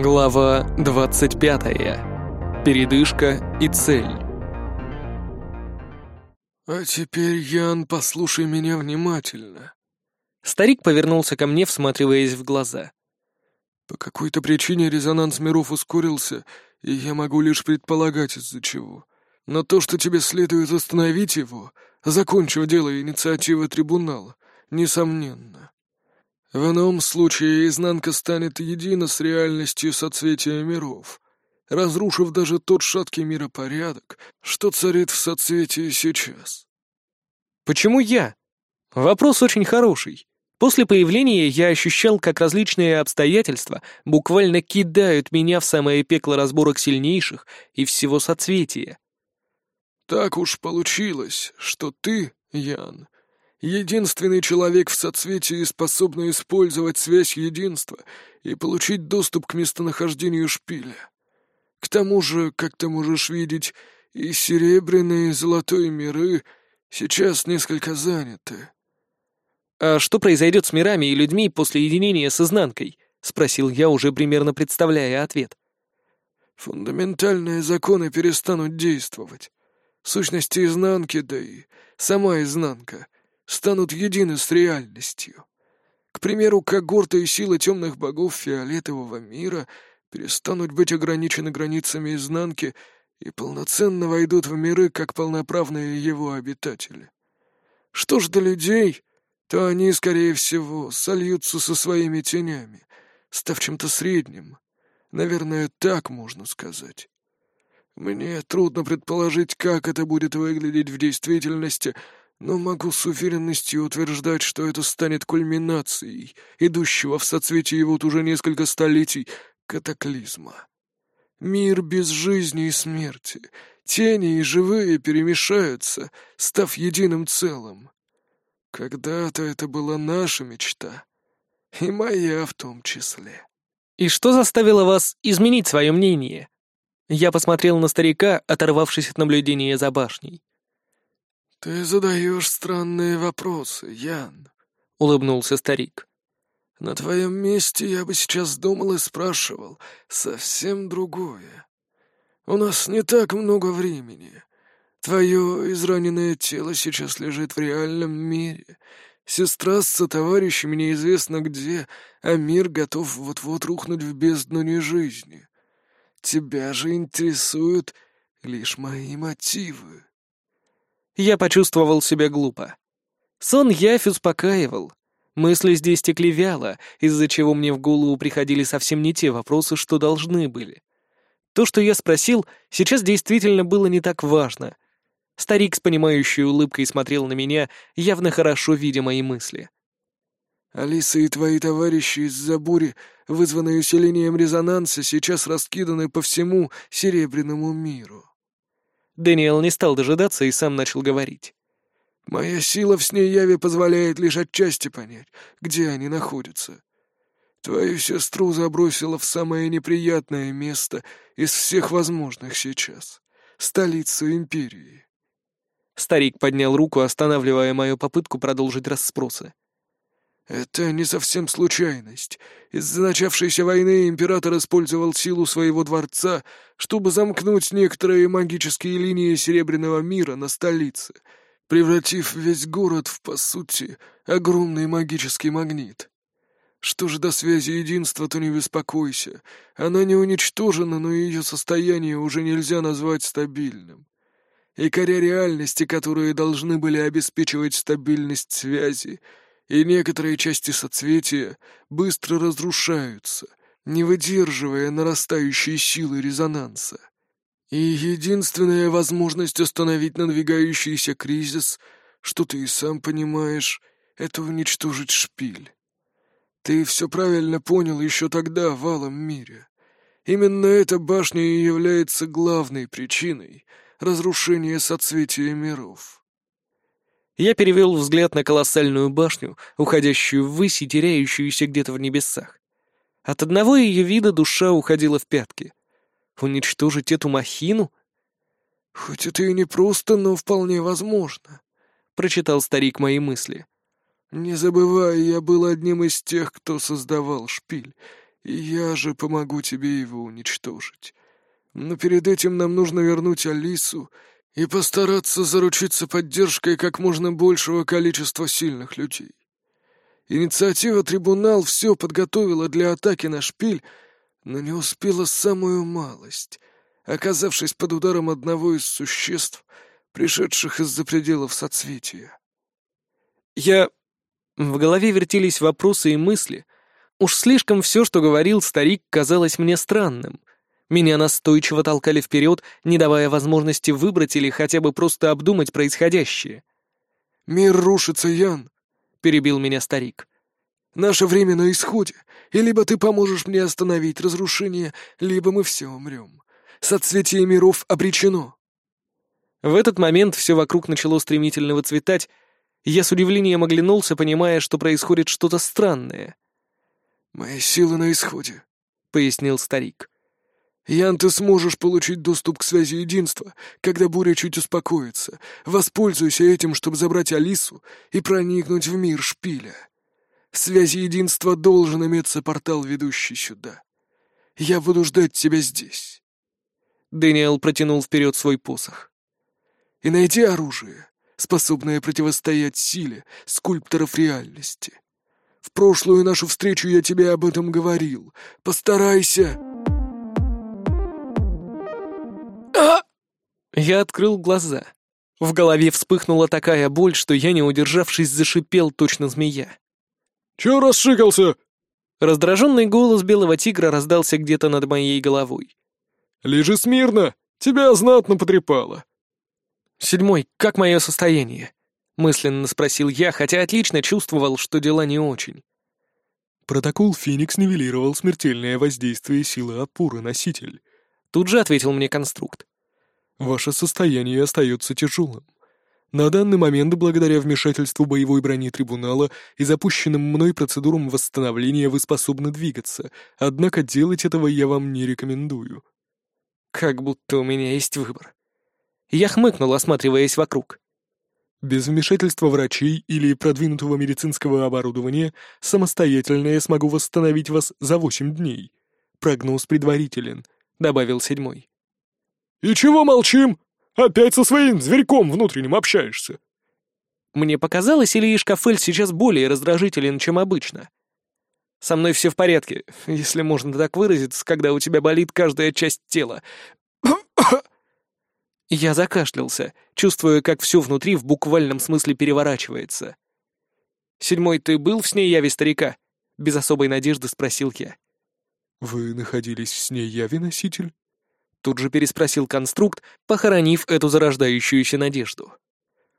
Глава 25. Передышка и цель. «А теперь, Ян, послушай меня внимательно». Старик повернулся ко мне, всматриваясь в глаза. «По какой-то причине резонанс миров ускорился, и я могу лишь предполагать, из-за чего. Но то, что тебе следует остановить его, закончив дело инициативы трибунала, несомненно. В ином случае изнанка станет едина с реальностью соцветия миров, разрушив даже тот шаткий миропорядок, что царит в соцветии сейчас. Почему я? Вопрос очень хороший. После появления я ощущал, как различные обстоятельства буквально кидают меня в самое пекло разборок сильнейших и всего соцветия. Так уж получилось, что ты, Ян, Единственный человек в соцветии, способный использовать связь единства и получить доступ к местонахождению шпиля. К тому же, как ты можешь видеть, и серебряные, и золотой миры сейчас несколько заняты. «А что произойдет с мирами и людьми после единения с изнанкой?» — спросил я, уже примерно представляя ответ. «Фундаментальные законы перестанут действовать. Сущности изнанки, да и сама изнанка — станут едины с реальностью. К примеру, когорты и силы темных богов фиолетового мира перестанут быть ограничены границами изнанки и полноценно войдут в миры как полноправные его обитатели. Что ж до людей, то они, скорее всего, сольются со своими тенями, став чем-то средним. Наверное, так можно сказать. Мне трудно предположить, как это будет выглядеть в действительности, но могу с уверенностью утверждать, что это станет кульминацией, идущего в соцветии вот уже несколько столетий катаклизма. Мир без жизни и смерти, тени и живые перемешаются, став единым целым. Когда-то это была наша мечта, и моя в том числе. «И что заставило вас изменить свое мнение?» Я посмотрел на старика, оторвавшись от наблюдения за башней. «Ты задаешь странные вопросы, Ян», — улыбнулся старик. «На твоем месте я бы сейчас думал и спрашивал совсем другое. У нас не так много времени. Твое израненное тело сейчас лежит в реальном мире. Сестра с сотоварищами неизвестно где, а мир готов вот-вот рухнуть в бездну нежизни. Тебя же интересуют лишь мои мотивы». Я почувствовал себя глупо. Сон Явь успокаивал. Мысли здесь текли вяло, из-за чего мне в голову приходили совсем не те вопросы, что должны были. То, что я спросил, сейчас действительно было не так важно. Старик с понимающей улыбкой смотрел на меня, явно хорошо видя мои мысли. «Алиса и твои товарищи из-за бури, вызванной усилением резонанса, сейчас раскиданы по всему Серебряному миру. Дэниел не стал дожидаться и сам начал говорить. «Моя сила в сне яви позволяет лишь отчасти понять, где они находятся. Твою сестру забросила в самое неприятное место из всех возможных сейчас — столицу Империи». Старик поднял руку, останавливая мою попытку продолжить расспросы. «Это не совсем случайность. Из-за начавшейся войны император использовал силу своего дворца, чтобы замкнуть некоторые магические линии Серебряного мира на столице, превратив весь город в, по сути, огромный магический магнит. Что же до связи единства, то не беспокойся. Она не уничтожена, но ее состояние уже нельзя назвать стабильным. Икоря реальности, которые должны были обеспечивать стабильность связи — и некоторые части соцветия быстро разрушаются, не выдерживая нарастающей силы резонанса. И единственная возможность остановить надвигающийся кризис, что ты и сам понимаешь, это уничтожить шпиль. Ты все правильно понял еще тогда в Алом мире. Именно эта башня и является главной причиной разрушения соцветия миров. Я перевел взгляд на колоссальную башню, уходящую ввысь и теряющуюся где-то в небесах. От одного ее вида душа уходила в пятки. Уничтожить эту махину? «Хоть это и не просто, но вполне возможно», — прочитал старик мои мысли. «Не забывай, я был одним из тех, кто создавал шпиль, и я же помогу тебе его уничтожить. Но перед этим нам нужно вернуть Алису и постараться заручиться поддержкой как можно большего количества сильных людей. Инициатива «Трибунал» все подготовила для атаки на шпиль, но не успела самую малость, оказавшись под ударом одного из существ, пришедших из-за пределов соцветия. Я... В голове вертелись вопросы и мысли. Уж слишком все, что говорил старик, казалось мне странным. Меня настойчиво толкали вперед, не давая возможности выбрать или хотя бы просто обдумать происходящее. «Мир рушится, Ян!» — перебил меня старик. «Наше время на исходе, и либо ты поможешь мне остановить разрушение, либо мы все умрем. Соцветие миров обречено». В этот момент все вокруг начало стремительно выцветать, я с удивлением оглянулся, понимая, что происходит что-то странное. «Мои силы на исходе», — пояснил старик. «Ян, ты сможешь получить доступ к связи единства, когда буря чуть успокоится. Воспользуйся этим, чтобы забрать Алису и проникнуть в мир шпиля. В связи единства должен иметься портал, ведущий сюда. Я буду ждать тебя здесь». Дэниел протянул вперед свой посох. «И найди оружие способная противостоять силе скульпторов реальности. В прошлую нашу встречу я тебе об этом говорил. Постарайся...» Я открыл глаза. В голове вспыхнула такая боль, что я, не удержавшись, зашипел точно змея. «Чё расшикался?» Раздраженный голос белого тигра раздался где-то над моей головой. «Лежи смирно! Тебя знатно потрепало!» «Седьмой, как мое состояние?» — мысленно спросил я, хотя отлично чувствовал, что дела не очень. Протокол «Феникс» нивелировал смертельное воздействие силы опоры носитель. Тут же ответил мне конструкт. Ваше состояние остается тяжелым. На данный момент, благодаря вмешательству боевой брони трибунала и запущенным мной процедурам восстановления, вы способны двигаться, однако делать этого я вам не рекомендую. Как будто у меня есть выбор. Я хмыкнул, осматриваясь вокруг. Без вмешательства врачей или продвинутого медицинского оборудования самостоятельно я смогу восстановить вас за восемь дней. Прогноз предварителен, добавил седьмой. И чего молчим? Опять со своим зверьком внутренним общаешься? Мне показалось, или Ишкафель сейчас более раздражителен, чем обычно. Со мной все в порядке, если можно так выразиться, когда у тебя болит каждая часть тела. Я закашлялся, чувствуя, как все внутри в буквальном смысле переворачивается. «Седьмой, ты был в сне яви старика?» — без особой надежды спросил я. «Вы находились в сне яви, носитель?» Тут же переспросил конструкт, похоронив эту зарождающуюся надежду.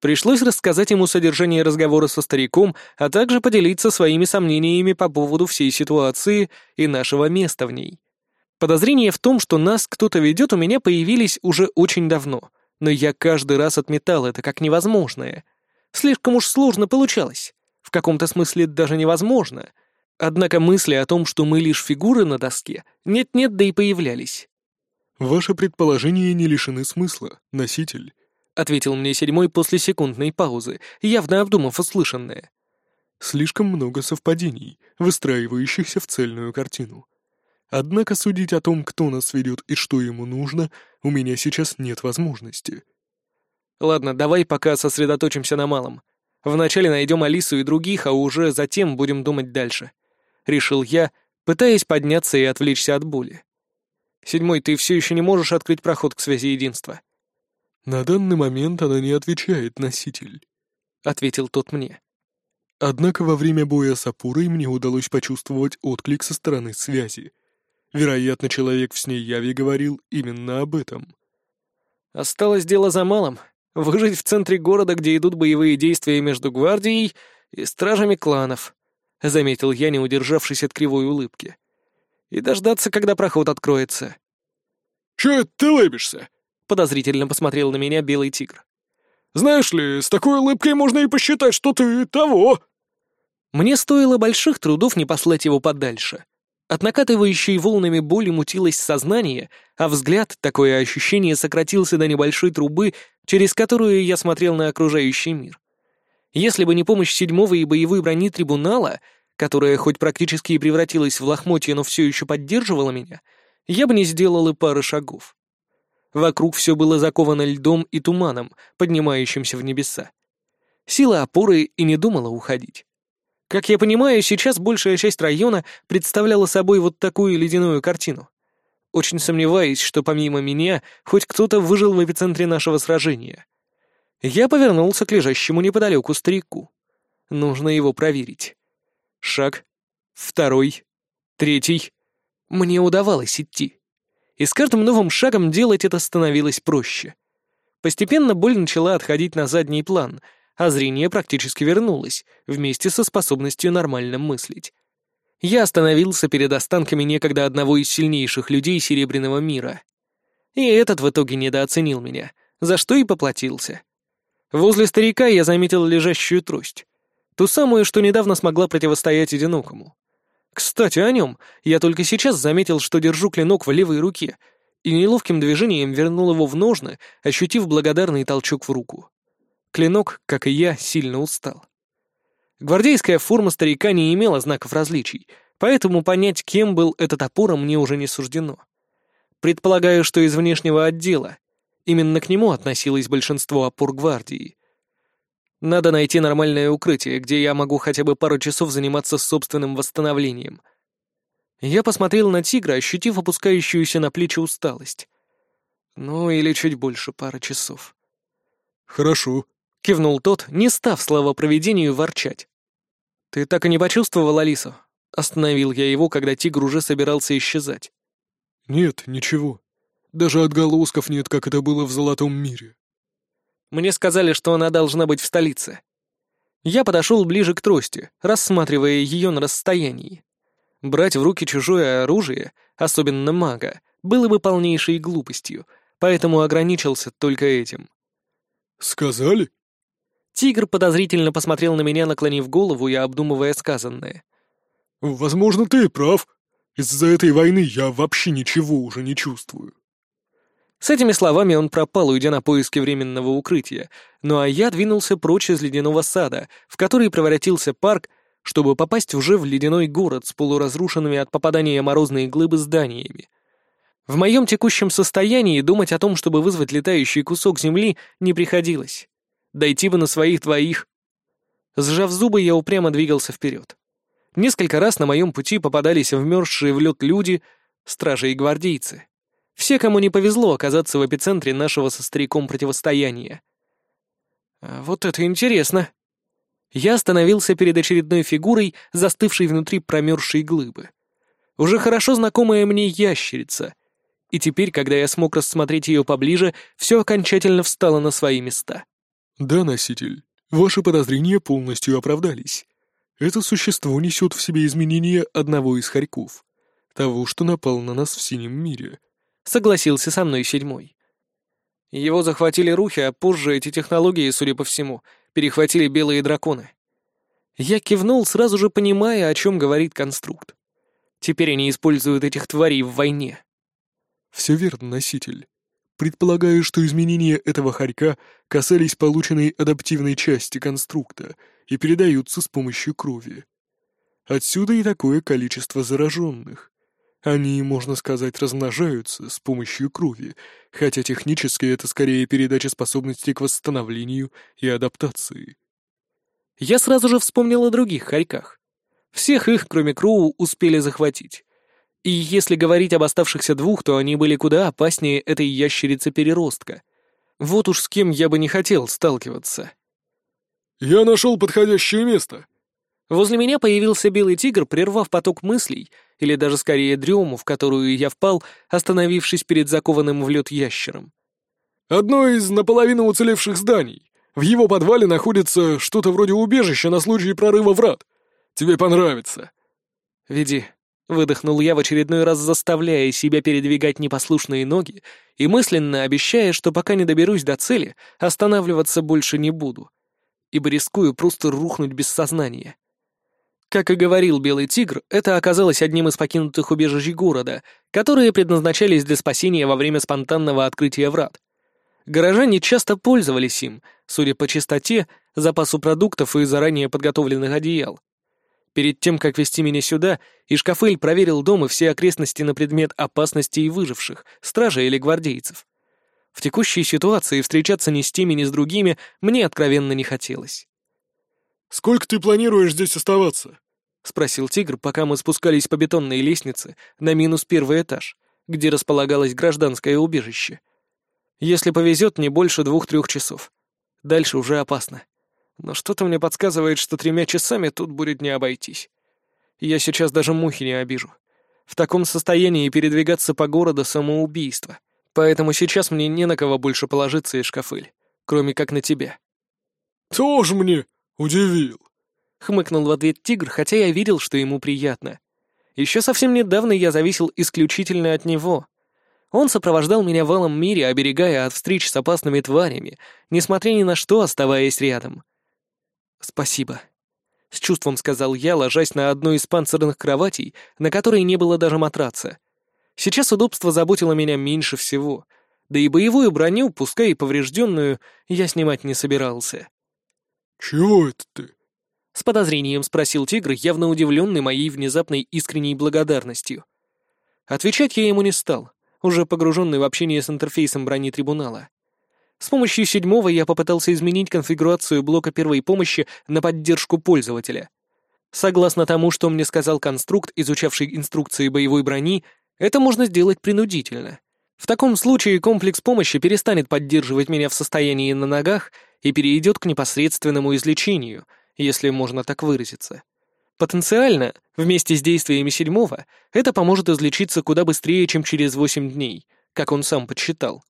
Пришлось рассказать ему содержание разговора со стариком, а также поделиться своими сомнениями по поводу всей ситуации и нашего места в ней. Подозрения в том, что нас кто-то ведет, у меня появились уже очень давно, но я каждый раз отметал это как невозможное. Слишком уж сложно получалось. В каком-то смысле даже невозможно. Однако мысли о том, что мы лишь фигуры на доске, нет-нет, да и появлялись. «Ваши предположения не лишены смысла, носитель», — ответил мне седьмой после секундной паузы, явно обдумав услышанное. «Слишком много совпадений, выстраивающихся в цельную картину. Однако судить о том, кто нас ведет и что ему нужно, у меня сейчас нет возможности. Ладно, давай пока сосредоточимся на малом. Вначале найдем Алису и других, а уже затем будем думать дальше. Решил я, пытаясь подняться и отвлечься от боли. Седьмой, ты все еще не можешь открыть проход к связи единства. На данный момент она не отвечает, носитель, — ответил тот мне. Однако во время боя с Апурой мне удалось почувствовать отклик со стороны связи. Вероятно, человек в сне яви говорил именно об этом. Осталось дело за малым — выжить в центре города, где идут боевые действия между гвардией и стражами кланов, — заметил я, не удержавшись от кривой улыбки. И дождаться, когда проход откроется. «Чё это ты лыбишься?» — подозрительно посмотрел на меня белый тигр. «Знаешь ли, с такой улыбкой можно и посчитать, что ты того!» Мне стоило больших трудов не послать его подальше. От накатывающей волнами боли мутилось сознание, а взгляд, такое ощущение, сократился до небольшой трубы, через которую я смотрел на окружающий мир. Если бы не помощь седьмого и боевой брони трибунала, которая хоть практически и превратилась в лохмотье, но все еще поддерживала меня, я бы не сделал и пары шагов. Вокруг все было заковано льдом и туманом, поднимающимся в небеса. Сила опоры и не думала уходить. Как я понимаю, сейчас большая часть района представляла собой вот такую ледяную картину. Очень сомневаюсь, что помимо меня хоть кто-то выжил в эпицентре нашего сражения. Я повернулся к лежащему неподалеку старику. Нужно его проверить. Шаг. Второй. Третий. Мне удавалось идти. И с каждым новым шагом делать это становилось проще. Постепенно боль начала отходить на задний план, а зрение практически вернулось, вместе со способностью нормально мыслить. Я остановился перед останками некогда одного из сильнейших людей Серебряного мира. И этот в итоге недооценил меня, за что и поплатился. Возле старика я заметил лежащую трость. Ту самую, что недавно смогла противостоять одинокому. Кстати, о нем. Я только сейчас заметил, что держу клинок в левой руке, и неловким движением вернул его в ножны, ощутив благодарный толчок в руку. Клинок, как и я, сильно устал. Гвардейская форма старика не имела знаков различий, поэтому понять, кем был этот топор, мне уже не суждено. Предполагаю, что из внешнего отдела. Именно к нему относилось большинство опор гвардии. Надо найти нормальное укрытие, где я могу хотя бы пару часов заниматься собственным восстановлением. Я посмотрел на тигра, ощутив опускающуюся на плечи усталость. Ну, или чуть больше пары часов. «Хорошо», — кивнул тот, не став слова проведению ворчать. «Ты так и не почувствовал Алису?» Остановил я его, когда тигр уже собирался исчезать. «Нет, ничего. Даже отголосков нет, как это было в Золотом мире». Мне сказали, что она должна быть в столице. Я подошел ближе к трости, рассматривая ее на расстоянии. Брать в руки чужое оружие, особенно мага, было бы полнейшей глупостью, поэтому ограничился только этим. «Сказали?» Тигр подозрительно посмотрел на меня, наклонив голову и обдумывая сказанное. «Возможно, ты прав. Из-за этой войны я вообще ничего уже не чувствую». С этими словами он пропал, уйдя на поиски временного укрытия, ну а я двинулся прочь из ледяного сада, в который превратился парк, чтобы попасть уже в ледяной город с полуразрушенными от попадания морозной глыбы зданиями. В моем текущем состоянии думать о том, чтобы вызвать летающий кусок земли, не приходилось. Дойти бы на своих двоих. Сжав зубы, я упрямо двигался вперед. Несколько раз на моем пути попадались вмерзшие в лед люди, стражи и гвардейцы. Все, кому не повезло оказаться в эпицентре нашего со стариком противостояния. А вот это интересно. Я остановился перед очередной фигурой, застывшей внутри промерзшей глыбы. Уже хорошо знакомая мне ящерица. И теперь, когда я смог рассмотреть ее поближе, все окончательно встало на свои места. «Да, носитель, ваши подозрения полностью оправдались. Это существо несет в себе изменения одного из хорьков, того, что напал на нас в синем мире», — согласился со мной седьмой. Его захватили рухи, а позже эти технологии, судя по всему, перехватили белые драконы. Я кивнул, сразу же понимая, о чем говорит конструкт. Теперь они используют этих тварей в войне. Все верно, носитель. Предполагаю, что изменения этого хорька касались полученной адаптивной части конструкта и передаются с помощью крови. Отсюда и такое количество зараженных. Они, можно сказать, размножаются с помощью крови, хотя технически это скорее передача способностей к восстановлению и адаптации. Я сразу же вспомнил о других хорьках. Всех их, кроме Кроу, успели захватить. И если говорить об оставшихся двух, то они были куда опаснее этой ящерицы-переростка. Вот уж с кем я бы не хотел сталкиваться. «Я нашел подходящее место», Возле меня появился белый тигр, прервав поток мыслей, или даже скорее дрему, в которую я впал, остановившись перед закованным в лед ящером. «Одно из наполовину уцелевших зданий. В его подвале находится что-то вроде убежища на случай прорыва врат. Тебе понравится». «Веди», — выдохнул я в очередной раз, заставляя себя передвигать непослушные ноги и мысленно обещая, что пока не доберусь до цели, останавливаться больше не буду, ибо рискую просто рухнуть без сознания. Как и говорил Белый Тигр, это оказалось одним из покинутых убежищ города, которые предназначались для спасения во время спонтанного открытия врат. Горожане часто пользовались им, судя по чистоте, запасу продуктов и заранее подготовленных одеял. Перед тем, как вести меня сюда, Ишкафель проверил дом и все окрестности на предмет опасности и выживших, стражей или гвардейцев. В текущей ситуации встречаться ни с теми, ни с другими мне откровенно не хотелось. «Сколько ты планируешь здесь оставаться?» — спросил тигр, пока мы спускались по бетонной лестнице на минус первый этаж, где располагалось гражданское убежище. Если повезет, не больше двух-трех часов. Дальше уже опасно. Но что-то мне подсказывает, что тремя часами тут будет не обойтись. Я сейчас даже мухи не обижу. В таком состоянии передвигаться по городу — самоубийство. Поэтому сейчас мне не на кого больше положиться, Ишкафыль, кроме как на тебя. «Тоже мне удивил», — хмыкнул в ответ тигр, хотя я видел, что ему приятно. Еще совсем недавно я зависел исключительно от него. Он сопровождал меня в алом мире, оберегая от встреч с опасными тварями, несмотря ни на что, оставаясь рядом. «Спасибо», — с чувством сказал я, ложась на одну из панцирных кроватей, на которой не было даже матраца. Сейчас удобство заботило меня меньше всего, да и боевую броню, пускай и поврежденную, я снимать не собирался. «Чего это ты?» — с подозрением спросил тигр, явно удивленный моей внезапной искренней благодарностью. Отвечать я ему не стал, уже погруженный в общение с интерфейсом брони трибунала. С помощью седьмого я попытался изменить конфигурацию блока первой помощи на поддержку пользователя. Согласно тому, что мне сказал конструкт, изучавший инструкции боевой брони, это можно сделать принудительно. В таком случае комплекс помощи перестанет поддерживать меня в состоянии на ногах и перейдет к непосредственному излечению, если можно так выразиться. Потенциально, вместе с действиями седьмого, это поможет излечиться куда быстрее, чем через восемь дней, как он сам подсчитал.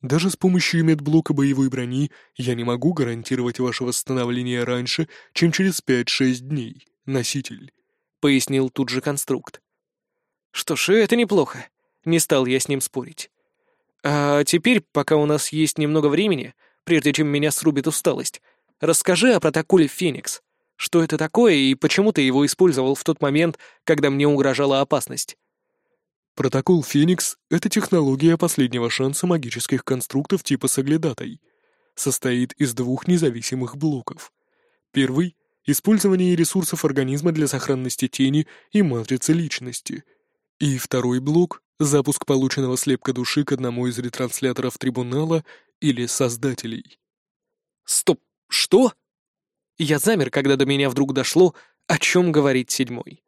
Даже с помощью медблока боевой брони я не могу гарантировать ваше восстановление раньше, чем через 5-6 дней, носитель», — пояснил тут же конструкт. «Что ж, это неплохо. Не стал я с ним спорить. А теперь, пока у нас есть немного времени, прежде чем меня срубит усталость, расскажи о протоколе «Феникс». Что это такое и почему ты его использовал в тот момент, когда мне угрожала опасность?» Протокол «Феникс» — это технология последнего шанса магических конструктов типа соглядатой. Состоит из двух независимых блоков. Первый — использование ресурсов организма для сохранности тени и матрицы личности. И второй блок — запуск полученного слепка души к одному из ретрансляторов трибунала или создателей. «Стоп! Что?» Я замер, когда до меня вдруг дошло, о чем говорит седьмой.